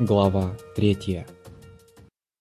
Глава 3.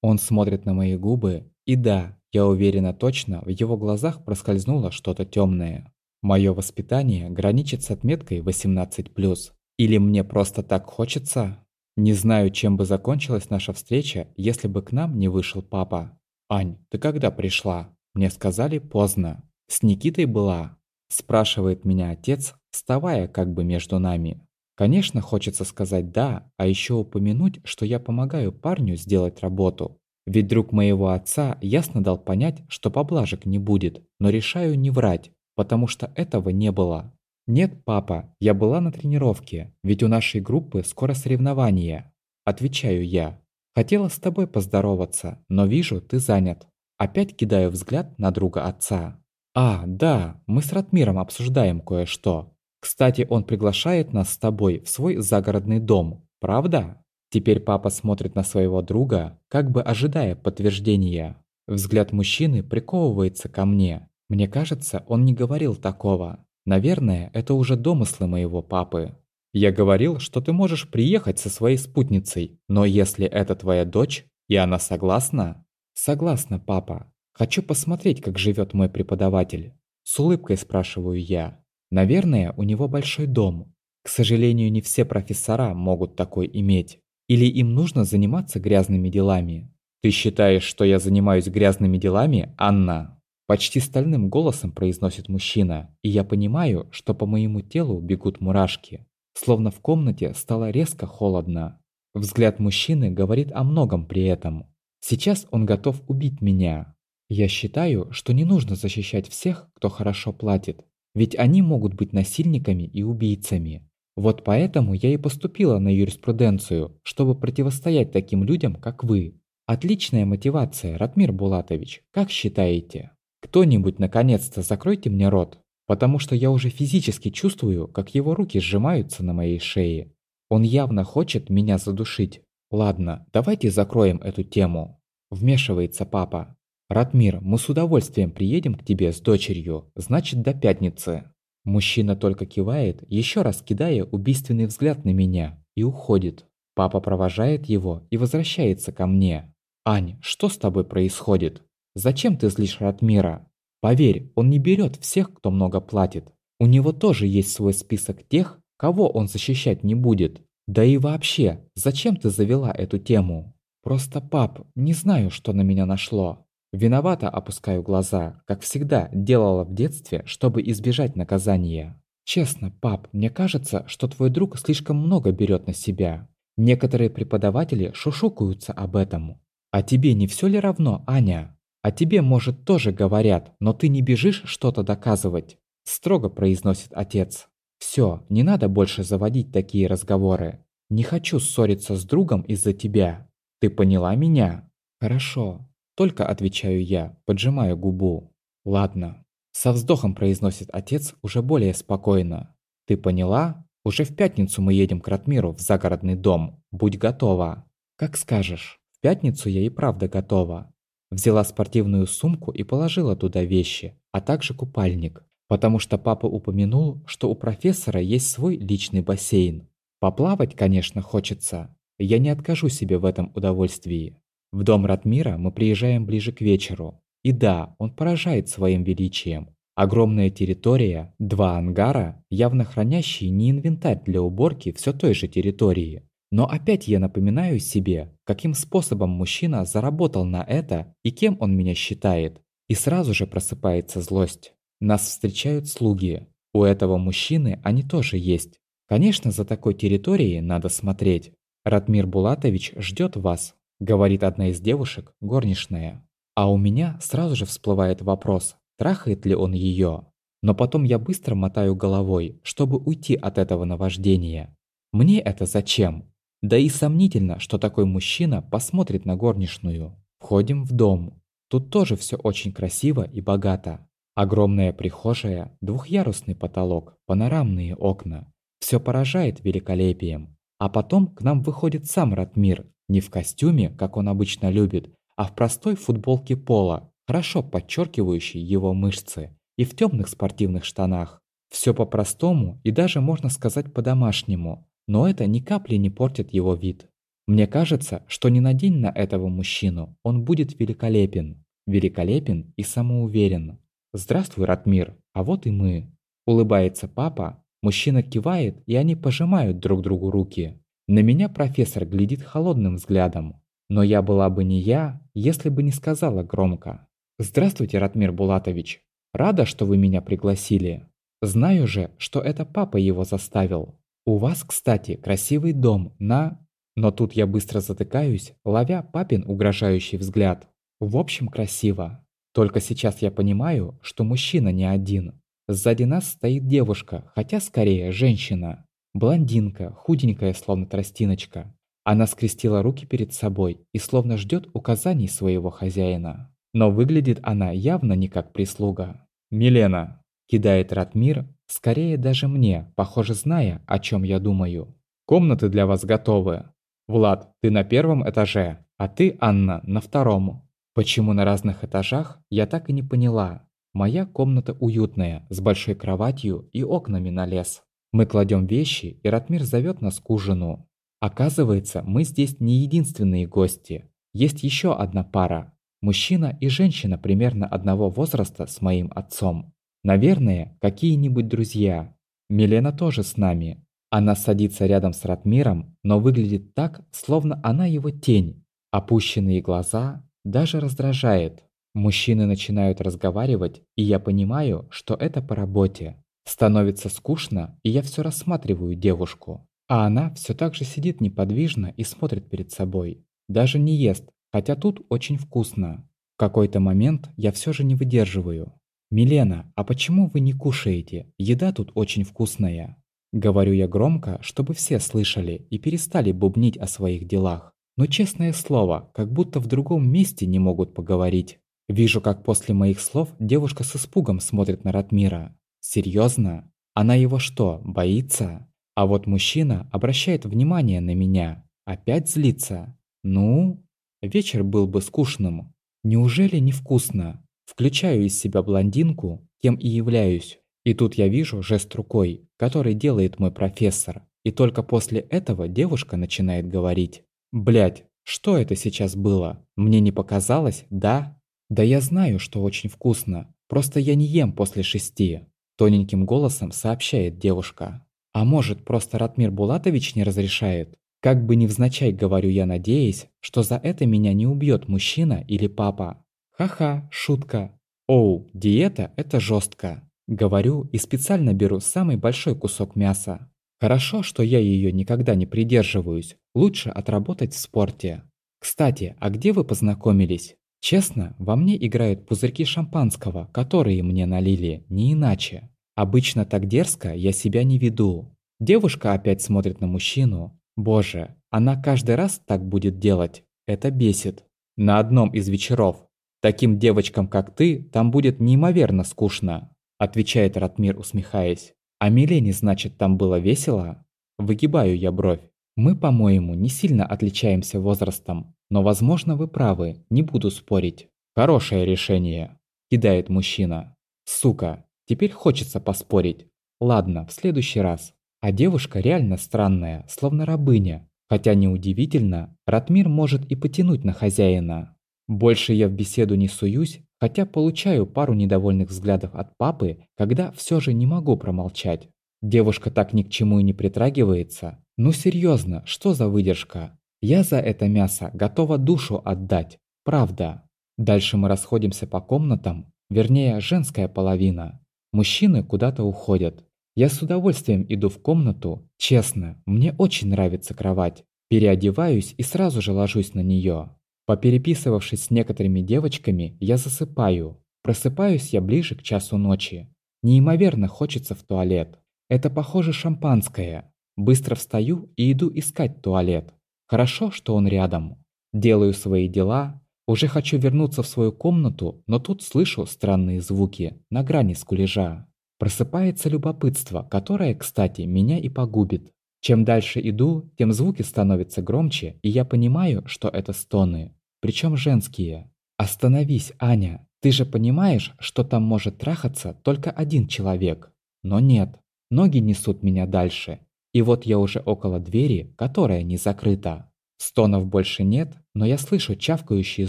Он смотрит на мои губы, и да, я уверена точно, в его глазах проскользнуло что-то темное. Мое воспитание граничит с отметкой 18+. Или мне просто так хочется? Не знаю, чем бы закончилась наша встреча, если бы к нам не вышел папа. «Ань, ты когда пришла?» Мне сказали поздно. «С Никитой была?» Спрашивает меня отец, вставая как бы между нами. Конечно, хочется сказать «да», а еще упомянуть, что я помогаю парню сделать работу. Ведь друг моего отца ясно дал понять, что поблажек не будет, но решаю не врать, потому что этого не было. «Нет, папа, я была на тренировке, ведь у нашей группы скоро соревнования», – отвечаю я. «Хотела с тобой поздороваться, но вижу, ты занят». Опять кидаю взгляд на друга отца. «А, да, мы с Ратмиром обсуждаем кое-что. Кстати, он приглашает нас с тобой в свой загородный дом, правда? Теперь папа смотрит на своего друга, как бы ожидая подтверждения. Взгляд мужчины приковывается ко мне. Мне кажется, он не говорил такого. Наверное, это уже домыслы моего папы. Я говорил, что ты можешь приехать со своей спутницей, но если это твоя дочь, и она согласна? Согласна, папа. Хочу посмотреть, как живет мой преподаватель. С улыбкой спрашиваю я. Наверное, у него большой дом. К сожалению, не все профессора могут такой иметь. Или им нужно заниматься грязными делами. Ты считаешь, что я занимаюсь грязными делами, Анна? Почти стальным голосом произносит мужчина, и я понимаю, что по моему телу бегут мурашки. Словно в комнате стало резко холодно. Взгляд мужчины говорит о многом при этом. Сейчас он готов убить меня. Я считаю, что не нужно защищать всех, кто хорошо платит. Ведь они могут быть насильниками и убийцами. Вот поэтому я и поступила на юриспруденцию, чтобы противостоять таким людям, как вы. Отличная мотивация, Ратмир Булатович, как считаете? Кто-нибудь наконец-то закройте мне рот, потому что я уже физически чувствую, как его руки сжимаются на моей шее. Он явно хочет меня задушить. Ладно, давайте закроем эту тему. Вмешивается папа. «Ратмир, мы с удовольствием приедем к тебе с дочерью, значит, до пятницы». Мужчина только кивает, еще раз кидая убийственный взгляд на меня, и уходит. Папа провожает его и возвращается ко мне. «Ань, что с тобой происходит? Зачем ты злишь Ратмира? Поверь, он не берет всех, кто много платит. У него тоже есть свой список тех, кого он защищать не будет. Да и вообще, зачем ты завела эту тему? Просто, пап, не знаю, что на меня нашло. Виновато опускаю глаза, как всегда делала в детстве, чтобы избежать наказания. Честно, пап, мне кажется, что твой друг слишком много берет на себя. Некоторые преподаватели шушукаются об этом. А тебе не все ли равно, Аня? А тебе, может, тоже говорят, но ты не бежишь что-то доказывать. Строго произносит отец. Все, не надо больше заводить такие разговоры. Не хочу ссориться с другом из-за тебя. Ты поняла меня? Хорошо. Только отвечаю я, поджимаю губу. Ладно. Со вздохом произносит отец уже более спокойно. Ты поняла? Уже в пятницу мы едем к Ратмиру в загородный дом. Будь готова. Как скажешь. В пятницу я и правда готова. Взяла спортивную сумку и положила туда вещи, а также купальник, потому что папа упомянул, что у профессора есть свой личный бассейн. Поплавать, конечно, хочется. Я не откажу себе в этом удовольствии. В дом Ратмира мы приезжаем ближе к вечеру. И да, он поражает своим величием. Огромная территория, два ангара, явно хранящие не инвентарь для уборки все той же территории. Но опять я напоминаю себе, каким способом мужчина заработал на это и кем он меня считает. И сразу же просыпается злость. Нас встречают слуги. У этого мужчины они тоже есть. Конечно, за такой территорией надо смотреть. Ратмир Булатович ждет вас, Говорит одна из девушек, горничная. А у меня сразу же всплывает вопрос, трахает ли он ее. Но потом я быстро мотаю головой, чтобы уйти от этого наваждения. Мне это зачем? Да и сомнительно, что такой мужчина посмотрит на горничную. Входим в дом. Тут тоже все очень красиво и богато. Огромная прихожая, двухъярусный потолок, панорамные окна. Все поражает великолепием. А потом к нам выходит сам Ратмир не в костюме, как он обычно любит, а в простой футболке пола, хорошо подчеркивающей его мышцы, и в темных спортивных штанах. Все по-простому и даже можно сказать по-домашнему, но это ни капли не портит его вид. Мне кажется, что не надень на этого мужчину, он будет великолепен. Великолепен и самоуверен. Здравствуй, Ратмир, а вот и мы. Улыбается папа, мужчина кивает, и они пожимают друг другу руки. На меня профессор глядит холодным взглядом. Но я была бы не я, если бы не сказала громко. «Здравствуйте, Ратмир Булатович. Рада, что вы меня пригласили. Знаю же, что это папа его заставил. У вас, кстати, красивый дом на...» Но тут я быстро затыкаюсь, ловя папин угрожающий взгляд. В общем, красиво. Только сейчас я понимаю, что мужчина не один. Сзади нас стоит девушка, хотя скорее женщина. Блондинка, худенькая, словно тростиночка. Она скрестила руки перед собой и словно ждет указаний своего хозяина. Но выглядит она явно не как прислуга. «Милена!» – кидает Ратмир, скорее даже мне, похоже зная, о чем я думаю. «Комнаты для вас готовы. Влад, ты на первом этаже, а ты, Анна, на втором. Почему на разных этажах, я так и не поняла. Моя комната уютная, с большой кроватью и окнами на лес. Мы кладем вещи, и Ратмир зовет нас к ужину. Оказывается, мы здесь не единственные гости. Есть еще одна пара. Мужчина и женщина примерно одного возраста с моим отцом. Наверное, какие-нибудь друзья. Милена тоже с нами. Она садится рядом с Ратмиром, но выглядит так, словно она его тень. Опущенные глаза даже раздражает. Мужчины начинают разговаривать, и я понимаю, что это по работе. Становится скучно, и я все рассматриваю девушку. А она все так же сидит неподвижно и смотрит перед собой. Даже не ест, хотя тут очень вкусно. В какой-то момент я все же не выдерживаю. «Милена, а почему вы не кушаете? Еда тут очень вкусная». Говорю я громко, чтобы все слышали и перестали бубнить о своих делах. Но честное слово, как будто в другом месте не могут поговорить. Вижу, как после моих слов девушка с испугом смотрит на Ратмира. Серьезно? Она его что, боится? А вот мужчина обращает внимание на меня. Опять злится? Ну? Вечер был бы скучным. Неужели невкусно? Включаю из себя блондинку, кем и являюсь. И тут я вижу жест рукой, который делает мой профессор. И только после этого девушка начинает говорить. Блять, что это сейчас было? Мне не показалось, да? Да я знаю, что очень вкусно. Просто я не ем после шести. Тоненьким голосом сообщает девушка. А может, просто Ратмир Булатович не разрешает? Как бы невзначай говорю я, надеясь, что за это меня не убьет мужчина или папа. Ха-ха, шутка. Оу, диета – это жестко. Говорю и специально беру самый большой кусок мяса. Хорошо, что я ее никогда не придерживаюсь. Лучше отработать в спорте. Кстати, а где вы познакомились? Честно, во мне играют пузырьки шампанского, которые мне налили, не иначе. Обычно так дерзко я себя не веду. Девушка опять смотрит на мужчину. Боже, она каждый раз так будет делать. Это бесит. На одном из вечеров. Таким девочкам, как ты, там будет неимоверно скучно. Отвечает Ратмир, усмехаясь. А Милене, значит, там было весело? Выгибаю я бровь. Мы, по-моему, не сильно отличаемся возрастом, но, возможно, вы правы, не буду спорить. Хорошее решение, кидает мужчина. Сука, теперь хочется поспорить. Ладно, в следующий раз. А девушка реально странная, словно рабыня. Хотя неудивительно, Ратмир может и потянуть на хозяина. Больше я в беседу не суюсь, хотя получаю пару недовольных взглядов от папы, когда все же не могу промолчать. Девушка так ни к чему и не притрагивается. Ну серьезно, что за выдержка? Я за это мясо готова душу отдать. Правда. Дальше мы расходимся по комнатам, вернее, женская половина. Мужчины куда-то уходят. Я с удовольствием иду в комнату. Честно, мне очень нравится кровать. Переодеваюсь и сразу же ложусь на нее. Попереписывавшись с некоторыми девочками, я засыпаю. Просыпаюсь я ближе к часу ночи. Неимоверно хочется в туалет. Это похоже шампанское. Быстро встаю и иду искать туалет. Хорошо, что он рядом. Делаю свои дела. Уже хочу вернуться в свою комнату, но тут слышу странные звуки на грани скулежа. Просыпается любопытство, которое, кстати, меня и погубит. Чем дальше иду, тем звуки становятся громче, и я понимаю, что это стоны причем женские. Остановись, Аня, ты же понимаешь, что там может трахаться только один человек. Но нет, ноги несут меня дальше. И вот я уже около двери, которая не закрыта. Стонов больше нет, но я слышу чавкающие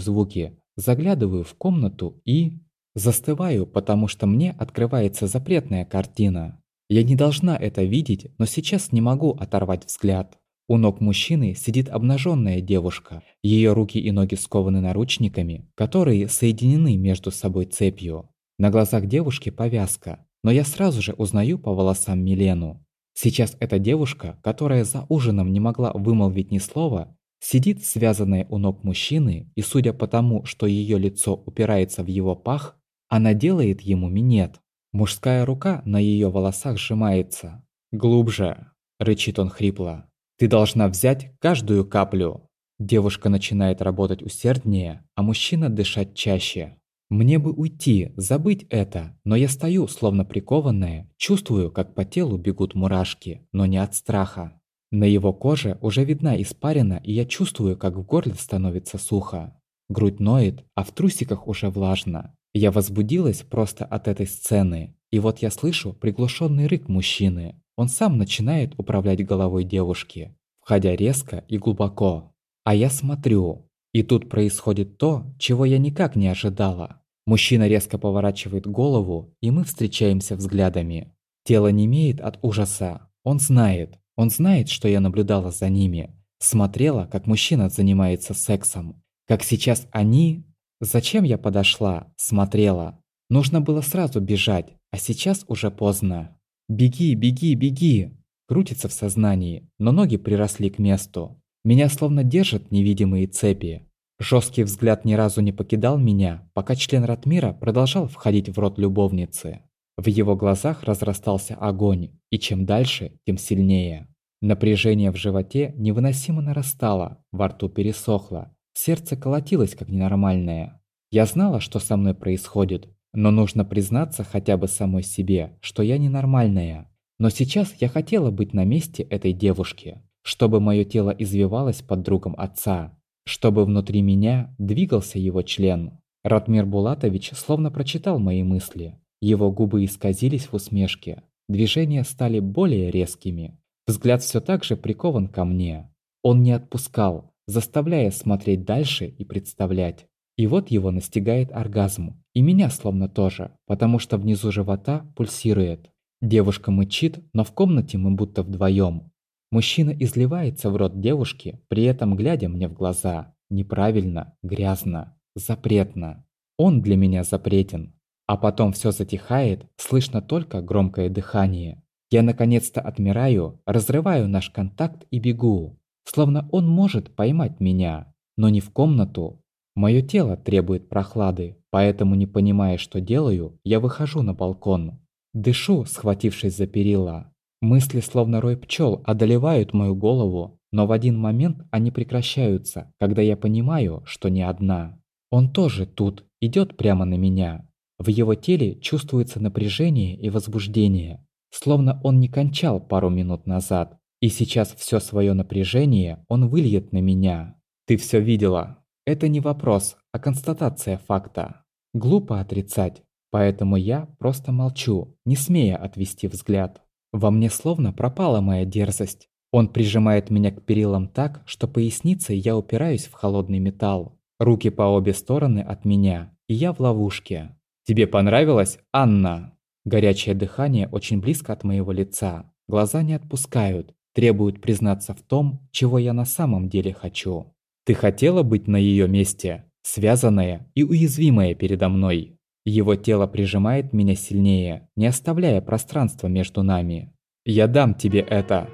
звуки, заглядываю в комнату и... Застываю, потому что мне открывается запретная картина. Я не должна это видеть, но сейчас не могу оторвать взгляд. У ног мужчины сидит обнаженная девушка. Ее руки и ноги скованы наручниками, которые соединены между собой цепью. На глазах девушки повязка, но я сразу же узнаю по волосам Милену. Сейчас эта девушка, которая за ужином не могла вымолвить ни слова, сидит связанная у ног мужчины, и судя по тому, что ее лицо упирается в его пах, она делает ему минет. Мужская рука на ее волосах сжимается. «Глубже!» – рычит он хрипло. Ты должна взять каждую каплю. Девушка начинает работать усерднее, а мужчина дышать чаще. Мне бы уйти, забыть это, но я стою, словно прикованная, чувствую, как по телу бегут мурашки, но не от страха. На его коже уже видна испарина, и я чувствую, как в горле становится сухо. Грудь ноет, а в трусиках уже влажно. Я возбудилась просто от этой сцены, и вот я слышу приглушенный рык мужчины. Он сам начинает управлять головой девушки, входя резко и глубоко. А я смотрю, и тут происходит то, чего я никак не ожидала. Мужчина резко поворачивает голову, и мы встречаемся взглядами. Тело не имеет от ужаса. Он знает, он знает, что я наблюдала за ними. Смотрела, как мужчина занимается сексом. Как сейчас они... Зачем я подошла? Смотрела. Нужно было сразу бежать, а сейчас уже поздно. «Беги, беги, беги!» Крутится в сознании, но ноги приросли к месту. Меня словно держат невидимые цепи. Жесткий взгляд ни разу не покидал меня, пока член Ратмира продолжал входить в рот любовницы. В его глазах разрастался огонь, и чем дальше, тем сильнее. Напряжение в животе невыносимо нарастало, во рту пересохло, сердце колотилось как ненормальное. Я знала, что со мной происходит, но нужно признаться хотя бы самой себе, что я ненормальная. Но сейчас я хотела быть на месте этой девушки, чтобы мое тело извивалось под другом отца, чтобы внутри меня двигался его член. Ратмир Булатович словно прочитал мои мысли. Его губы исказились в усмешке, движения стали более резкими. Взгляд все так же прикован ко мне. Он не отпускал, заставляя смотреть дальше и представлять. И вот его настигает оргазм. И меня словно тоже, потому что внизу живота пульсирует. Девушка мычит, но в комнате мы будто вдвоем. Мужчина изливается в рот девушки, при этом глядя мне в глаза. Неправильно, грязно, запретно. Он для меня запретен. А потом все затихает, слышно только громкое дыхание. Я наконец-то отмираю, разрываю наш контакт и бегу. Словно он может поймать меня, но не в комнату, Мое тело требует прохлады, поэтому, не понимая, что делаю, я выхожу на балкон. Дышу, схватившись за перила. Мысли, словно рой пчел, одолевают мою голову, но в один момент они прекращаются, когда я понимаю, что не одна. Он тоже тут, идет прямо на меня. В его теле чувствуется напряжение и возбуждение, словно он не кончал пару минут назад, и сейчас все свое напряжение он выльет на меня. Ты все видела, это не вопрос, а констатация факта. Глупо отрицать, поэтому я просто молчу, не смея отвести взгляд. Во мне словно пропала моя дерзость. Он прижимает меня к перилам так, что поясницей я упираюсь в холодный металл. Руки по обе стороны от меня, и я в ловушке. «Тебе понравилось, Анна?» Горячее дыхание очень близко от моего лица. Глаза не отпускают, требуют признаться в том, чего я на самом деле хочу. Ты хотела быть на ее месте, связанная и уязвимая передо мной. Его тело прижимает меня сильнее, не оставляя пространства между нами. Я дам тебе это.